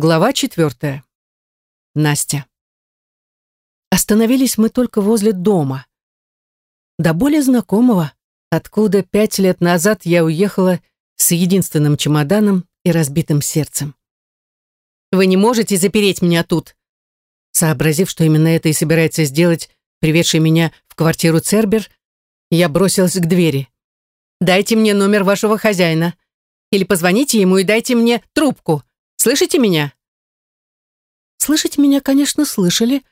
Глава четвертая. Настя. Остановились мы только возле дома. До более знакомого, откуда пять лет назад я уехала с единственным чемоданом и разбитым сердцем. «Вы не можете запереть меня тут!» Сообразив, что именно это и собирается сделать, приведший меня в квартиру Цербер, я бросилась к двери. «Дайте мне номер вашего хозяина. Или позвоните ему и дайте мне трубку. Слышите меня?» Слышать меня, конечно, слышали,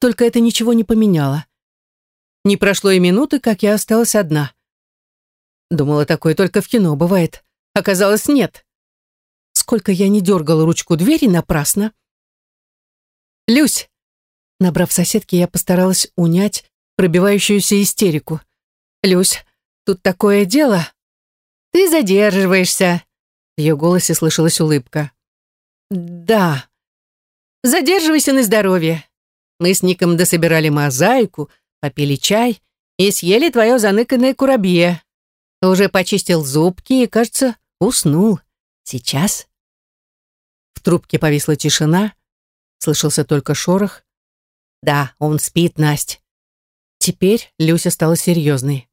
только это ничего не поменяло. Не прошло и минуты, как я осталась одна. Думала, такое только в кино бывает. Оказалось, нет. Сколько я не дергала ручку двери, напрасно. «Люсь!» Набрав соседки, я постаралась унять пробивающуюся истерику. «Люсь, тут такое дело!» «Ты задерживаешься!» В ее голосе слышалась улыбка. «Да. Задерживайся на здоровье. Мы с Ником дособирали мозаику, попили чай и съели твое заныканное курабье. Уже почистил зубки и, кажется, уснул. Сейчас?» В трубке повисла тишина, слышался только шорох. «Да, он спит, Насть». Теперь Люся стала серьезной.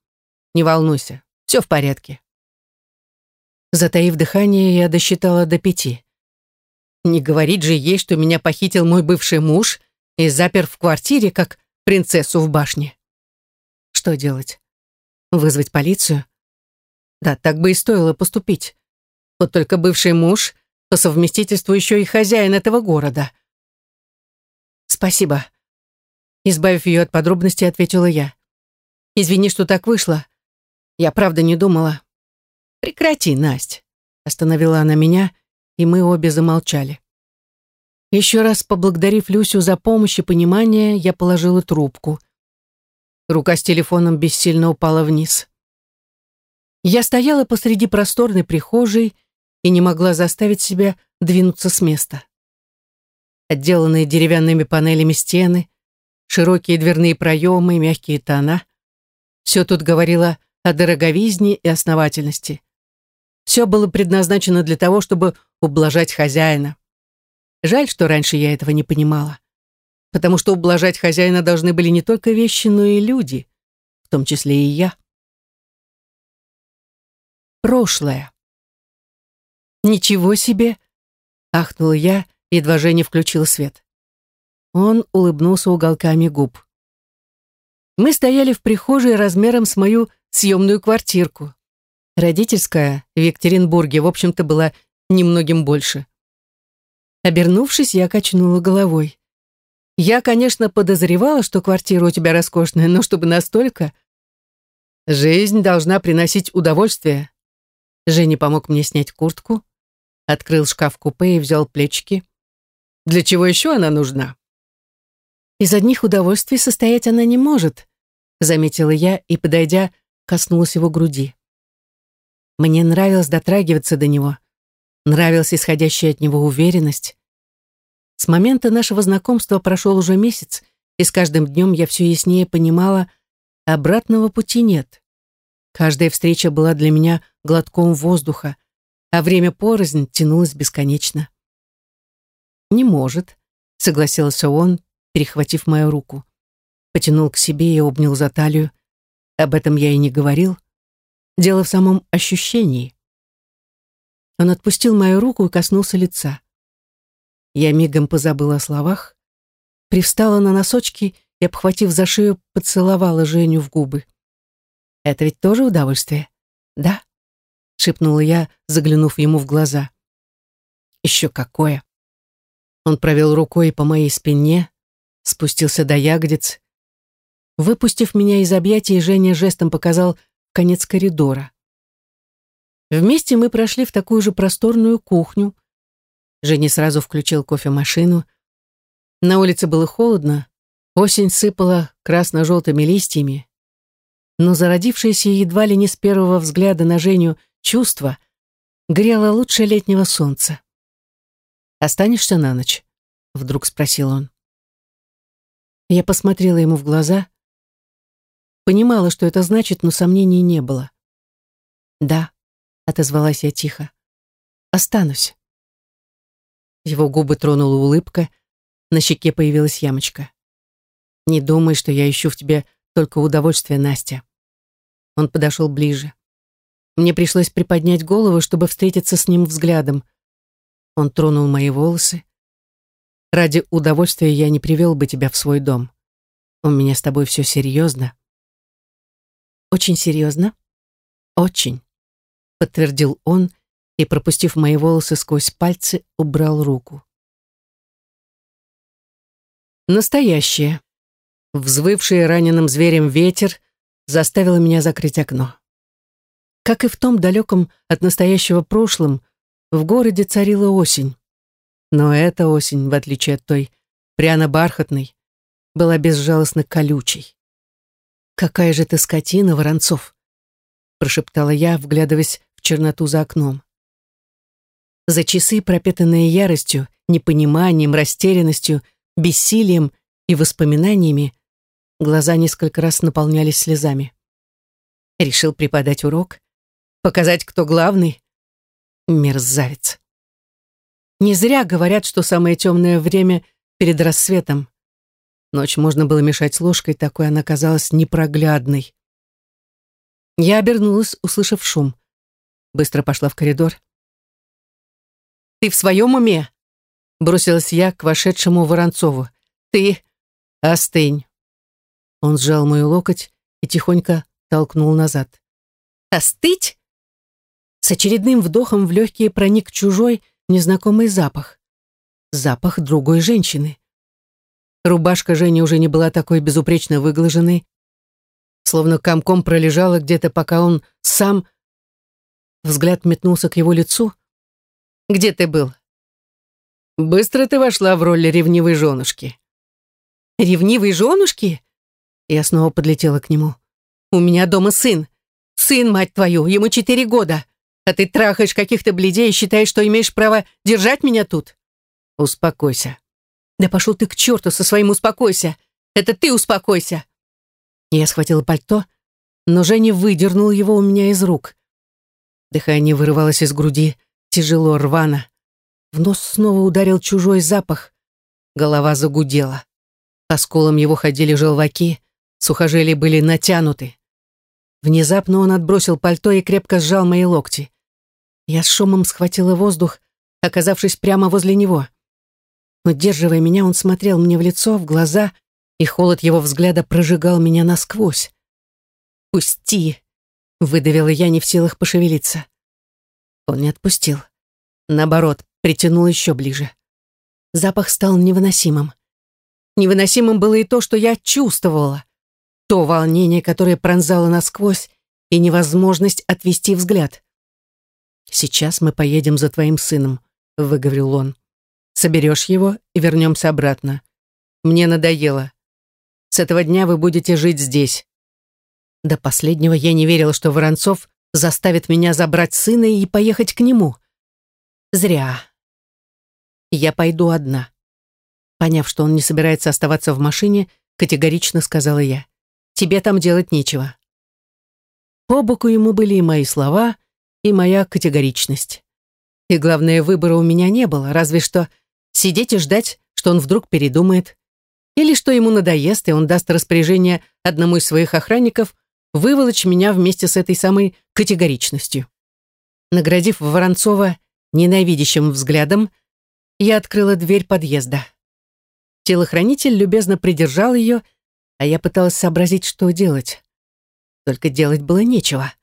«Не волнуйся, все в порядке». Затаив дыхание, я досчитала до пяти. Не говорить же ей, что меня похитил мой бывший муж и запер в квартире, как принцессу в башне. Что делать? Вызвать полицию? Да, так бы и стоило поступить. Вот только бывший муж по совместительству еще и хозяин этого города. Спасибо. Избавив ее от подробностей, ответила я. Извини, что так вышло. Я правда не думала. Прекрати, Насть. Остановила она меня и мы обе замолчали. Еще раз поблагодарив Люсю за помощь и понимание, я положила трубку. Рука с телефоном бессильно упала вниз. Я стояла посреди просторной прихожей и не могла заставить себя двинуться с места. Отделанные деревянными панелями стены, широкие дверные проемы, мягкие тона. Все тут говорило о дороговизне и основательности. Все было предназначено для того, чтобы ублажать хозяина. Жаль, что раньше я этого не понимала. Потому что ублажать хозяина должны были не только вещи, но и люди, в том числе и я. Прошлое. «Ничего себе!» — ахнула я, едва Женя включил свет. Он улыбнулся уголками губ. Мы стояли в прихожей размером с мою съемную квартирку. Родительская в Екатеринбурге, в общем-то, была немногим больше. Обернувшись, я качнула головой. Я, конечно, подозревала, что квартира у тебя роскошная, но чтобы настолько... Жизнь должна приносить удовольствие. Женя помог мне снять куртку, открыл шкаф-купе и взял плечики. Для чего еще она нужна? Из одних удовольствий состоять она не может, заметила я и, подойдя, коснулась его груди. Мне нравилось дотрагиваться до него. Нравилась исходящая от него уверенность. С момента нашего знакомства прошел уже месяц, и с каждым днем я все яснее понимала, обратного пути нет. Каждая встреча была для меня глотком воздуха, а время порознь тянулось бесконечно. «Не может», — согласился он, перехватив мою руку. Потянул к себе и обнял за талию. Об этом я и не говорил. Дело в самом ощущении. Он отпустил мою руку и коснулся лица. Я мигом позабыла о словах, привстала на носочки и, обхватив за шею, поцеловала Женю в губы. «Это ведь тоже удовольствие, да?» — шепнула я, заглянув ему в глаза. «Еще какое!» Он провел рукой по моей спине, спустился до ягодиц. Выпустив меня из объятий, Женя жестом показал — конец коридора. Вместе мы прошли в такую же просторную кухню. Женя сразу включил кофемашину. На улице было холодно, осень сыпала красно-желтыми листьями. Но зародившееся едва ли не с первого взгляда на Женю чувство грело лучше летнего солнца. «Останешься на ночь?» — вдруг спросил он. Я посмотрела ему в глаза — Понимала, что это значит, но сомнений не было. «Да», — отозвалась я тихо, — «останусь». Его губы тронула улыбка, на щеке появилась ямочка. «Не думай, что я ищу в тебе только удовольствие, Настя». Он подошел ближе. Мне пришлось приподнять голову, чтобы встретиться с ним взглядом. Он тронул мои волосы. «Ради удовольствия я не привел бы тебя в свой дом. У меня с тобой все серьезно». «Очень серьезно?» «Очень», — подтвердил он и, пропустив мои волосы сквозь пальцы, убрал руку. Настоящее. Взвывший раненым зверем ветер заставил меня закрыть окно. Как и в том далеком от настоящего прошлом, в городе царила осень. Но эта осень, в отличие от той, пряно-бархатной, была безжалостно колючей. «Какая же ты скотина, Воронцов!» прошептала я, вглядываясь в черноту за окном. За часы, пропитанные яростью, непониманием, растерянностью, бессилием и воспоминаниями, глаза несколько раз наполнялись слезами. Решил преподать урок, показать, кто главный. Мерзавец. Не зря говорят, что самое темное время перед рассветом. Ночь можно было мешать ложкой, такой она казалась непроглядной. Я обернулась, услышав шум. Быстро пошла в коридор. «Ты в своем уме?» Бросилась я к вошедшему Воронцову. «Ты остынь!» Он сжал мою локоть и тихонько толкнул назад. «Остыть?» С очередным вдохом в легкие проник чужой, незнакомый запах. Запах другой женщины. Рубашка Жени уже не была такой безупречно выглаженной, словно комком пролежала где-то, пока он сам... Взгляд метнулся к его лицу. «Где ты был?» «Быстро ты вошла в роль ревнивой женушки». «Ревнивой женушки?» Я снова подлетела к нему. «У меня дома сын. Сын, мать твою, ему четыре года. А ты трахаешь каких-то бледей и считаешь, что имеешь право держать меня тут?» «Успокойся». «Да пошел ты к черту со своим «успокойся». Это ты успокойся». Я схватила пальто, но Женя выдернул его у меня из рук. Дыхание вырывалось из груди, тяжело, рвано. В нос снова ударил чужой запах. Голова загудела. По скулам его ходили желваки, сухожилия были натянуты. Внезапно он отбросил пальто и крепко сжал мои локти. Я с шумом схватила воздух, оказавшись прямо возле него. Удерживая меня, он смотрел мне в лицо, в глаза, и холод его взгляда прожигал меня насквозь. «Пусти!» — выдавила я, не в силах пошевелиться. Он не отпустил. Наоборот, притянул еще ближе. Запах стал невыносимым. Невыносимым было и то, что я чувствовала. То волнение, которое пронзало насквозь, и невозможность отвести взгляд. «Сейчас мы поедем за твоим сыном», — выговорил он. «Соберешь его и вернемся обратно. Мне надоело. С этого дня вы будете жить здесь». До последнего я не верила, что Воронцов заставит меня забрать сына и поехать к нему. Зря. Я пойду одна. Поняв, что он не собирается оставаться в машине, категорично сказала я. Тебе там делать нечего. По боку ему были и мои слова, и моя категоричность. И главное, выбора у меня не было, разве что сидеть и ждать, что он вдруг передумает. Или что ему надоест, и он даст распоряжение одному из своих охранников выволочь меня вместе с этой самой категоричностью. Наградив Воронцова ненавидящим взглядом, я открыла дверь подъезда. Телохранитель любезно придержал ее, а я пыталась сообразить, что делать. Только делать было нечего.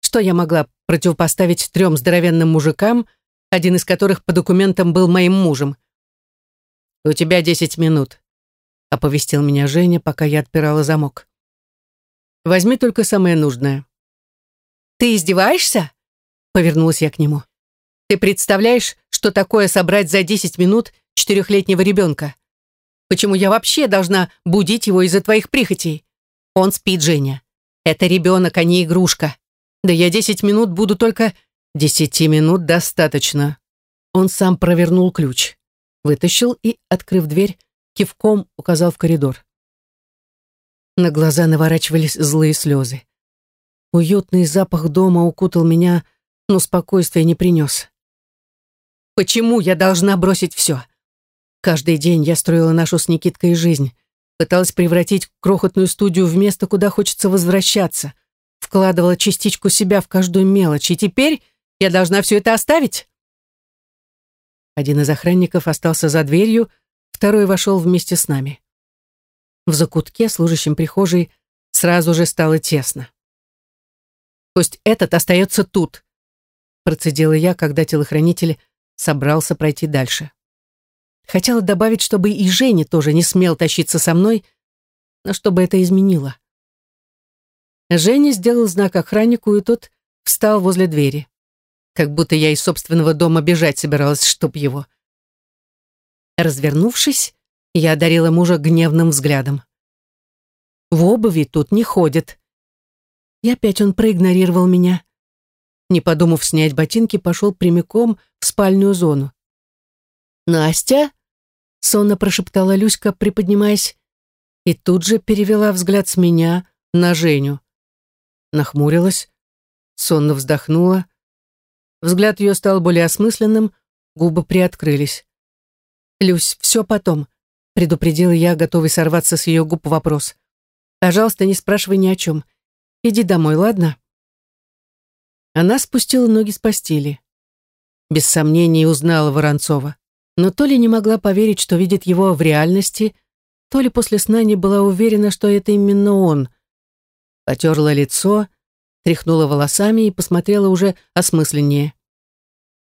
Что я могла противопоставить трем здоровенным мужикам, один из которых по документам был моим мужем? «У тебя десять минут», — оповестил меня Женя, пока я отпирала замок. «Возьми только самое нужное». «Ты издеваешься?» — повернулась я к нему. «Ты представляешь, что такое собрать за десять минут четырехлетнего ребенка? Почему я вообще должна будить его из-за твоих прихотей? Он спит, Женя. Это ребенок, а не игрушка. Да я десять минут буду только... Десяти минут достаточно. Он сам провернул ключ, вытащил и, открыв дверь, кивком указал в коридор. На глаза наворачивались злые слезы. Уютный запах дома укутал меня, но спокойствия не принес. Почему я должна бросить все? Каждый день я строила нашу с Никиткой жизнь, пыталась превратить крохотную студию в место, куда хочется возвращаться, вкладывала частичку себя в каждую мелочь, и теперь я должна все это оставить? Один из охранников остался за дверью, второй вошел вместе с нами. В закутке, служащем прихожей, сразу же стало тесно. «Пусть этот остается тут», процедила я, когда телохранитель собрался пройти дальше. Хотела добавить, чтобы и Женя тоже не смел тащиться со мной, но чтобы это изменило. Женя сделал знак охраннику, и тот встал возле двери. Как будто я из собственного дома бежать собиралась, чтоб его. Развернувшись, я одарила мужа гневным взглядом. В обуви тут не ходит. И опять он проигнорировал меня. Не подумав снять ботинки, пошел прямиком в спальную зону. «Настя?» — сонно прошептала Люська, приподнимаясь, и тут же перевела взгляд с меня на Женю. Нахмурилась, сонно вздохнула. Взгляд ее стал более осмысленным, губы приоткрылись. «Люсь, все потом», — предупредила я, готовый сорваться с ее губ вопрос. «Пожалуйста, не спрашивай ни о чем. Иди домой, ладно?» Она спустила ноги с постели. Без сомнений узнала Воронцова но то ли не могла поверить, что видит его в реальности, то ли после сна не была уверена, что это именно он. Потерла лицо, тряхнула волосами и посмотрела уже осмысленнее.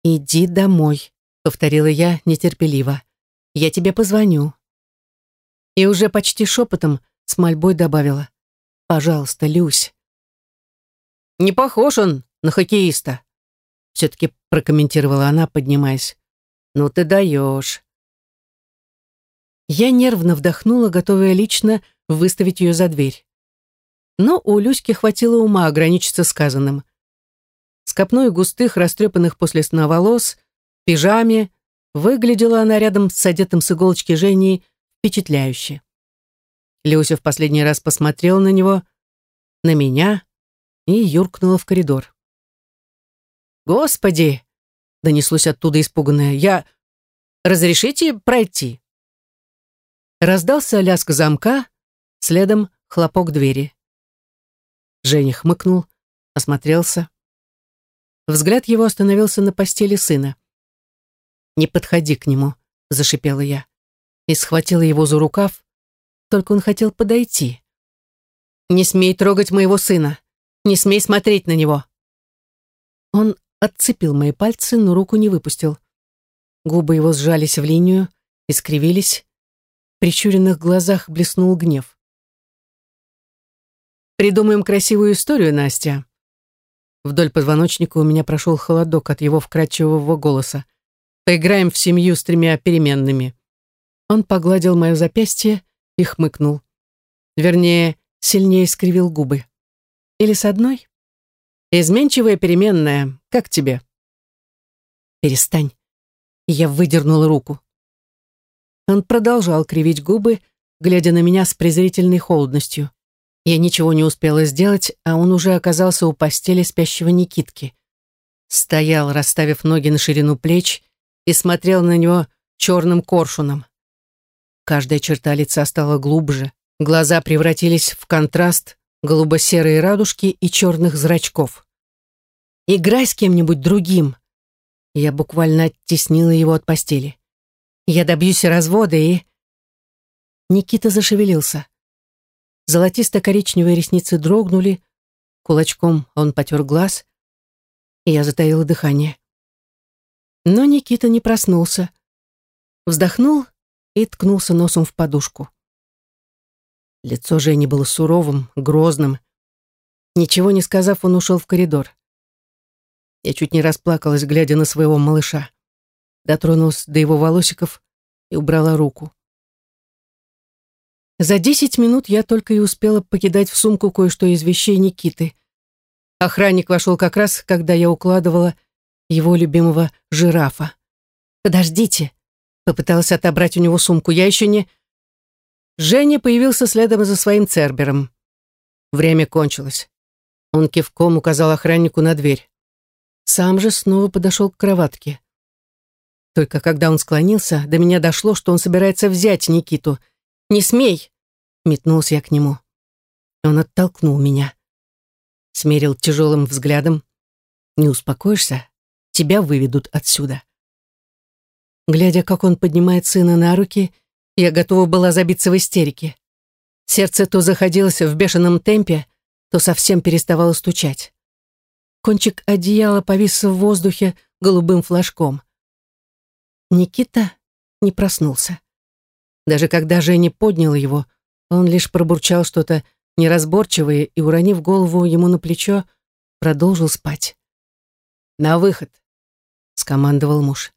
«Иди домой», — повторила я нетерпеливо. «Я тебе позвоню». И уже почти шепотом с мольбой добавила. «Пожалуйста, Люсь». «Не похож он на хоккеиста», — все-таки прокомментировала она, поднимаясь. «Ну ты даешь». Я нервно вдохнула, готовая лично выставить ее за дверь. Но у Люськи хватило ума ограничиться сказанным. С копной густых, растрепанных после сна волос, пижаме, выглядела она рядом с одетым с иголочки Женей впечатляюще. Люся в последний раз посмотрела на него, на меня и юркнула в коридор. «Господи!» донеслось оттуда испуганное. «Я... Разрешите пройти?» Раздался лязг замка, следом хлопок двери. Женя хмыкнул, осмотрелся. Взгляд его остановился на постели сына. «Не подходи к нему», — зашипела я. И схватила его за рукав, только он хотел подойти. «Не смей трогать моего сына! Не смей смотреть на него!» Он отцепил мои пальцы, но руку не выпустил. Губы его сжались в линию, искривились. В прищуренных глазах блеснул гнев. «Придумаем красивую историю, Настя». Вдоль позвоночника у меня прошел холодок от его вкрадчивого голоса. «Поиграем в семью с тремя переменными». Он погладил мое запястье и хмыкнул. Вернее, сильнее скривил губы. «Или с одной?» Изменчивая переменная. Как тебе? Перестань. Я выдернула руку. Он продолжал кривить губы, глядя на меня с презрительной холодностью. Я ничего не успела сделать, а он уже оказался у постели спящего Никитки. Стоял, расставив ноги на ширину плеч, и смотрел на него черным коршуном. Каждая черта лица стала глубже, глаза превратились в контраст голубо-серые радужки и черных зрачков. «Играй с кем-нибудь другим!» Я буквально оттеснила его от постели. «Я добьюсь развода и...» Никита зашевелился. Золотисто-коричневые ресницы дрогнули, кулачком он потер глаз, и я затаила дыхание. Но Никита не проснулся. Вздохнул и ткнулся носом в подушку. Лицо Жени было суровым, грозным. Ничего не сказав, он ушел в коридор. Я чуть не расплакалась, глядя на своего малыша. Дотронулась до его волосиков и убрала руку. За десять минут я только и успела покидать в сумку кое-что из вещей Никиты. Охранник вошел как раз, когда я укладывала его любимого жирафа. «Подождите!» — попыталась отобрать у него сумку. «Я еще не...» Женя появился следом за своим цербером. Время кончилось. Он кивком указал охраннику на дверь. Сам же снова подошел к кроватке. Только когда он склонился, до меня дошло, что он собирается взять Никиту. «Не смей!» — метнулся я к нему. Он оттолкнул меня. Смерил тяжелым взглядом. «Не успокоишься? Тебя выведут отсюда». Глядя, как он поднимает сына на руки, я готова была забиться в истерике. Сердце то заходилось в бешеном темпе, то совсем переставало стучать. Кончик одеяла повис в воздухе голубым флажком. Никита не проснулся. Даже когда Женя поднял его, он лишь пробурчал что-то неразборчивое и, уронив голову ему на плечо, продолжил спать. «На выход!» — скомандовал муж.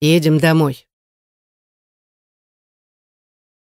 «Едем домой!»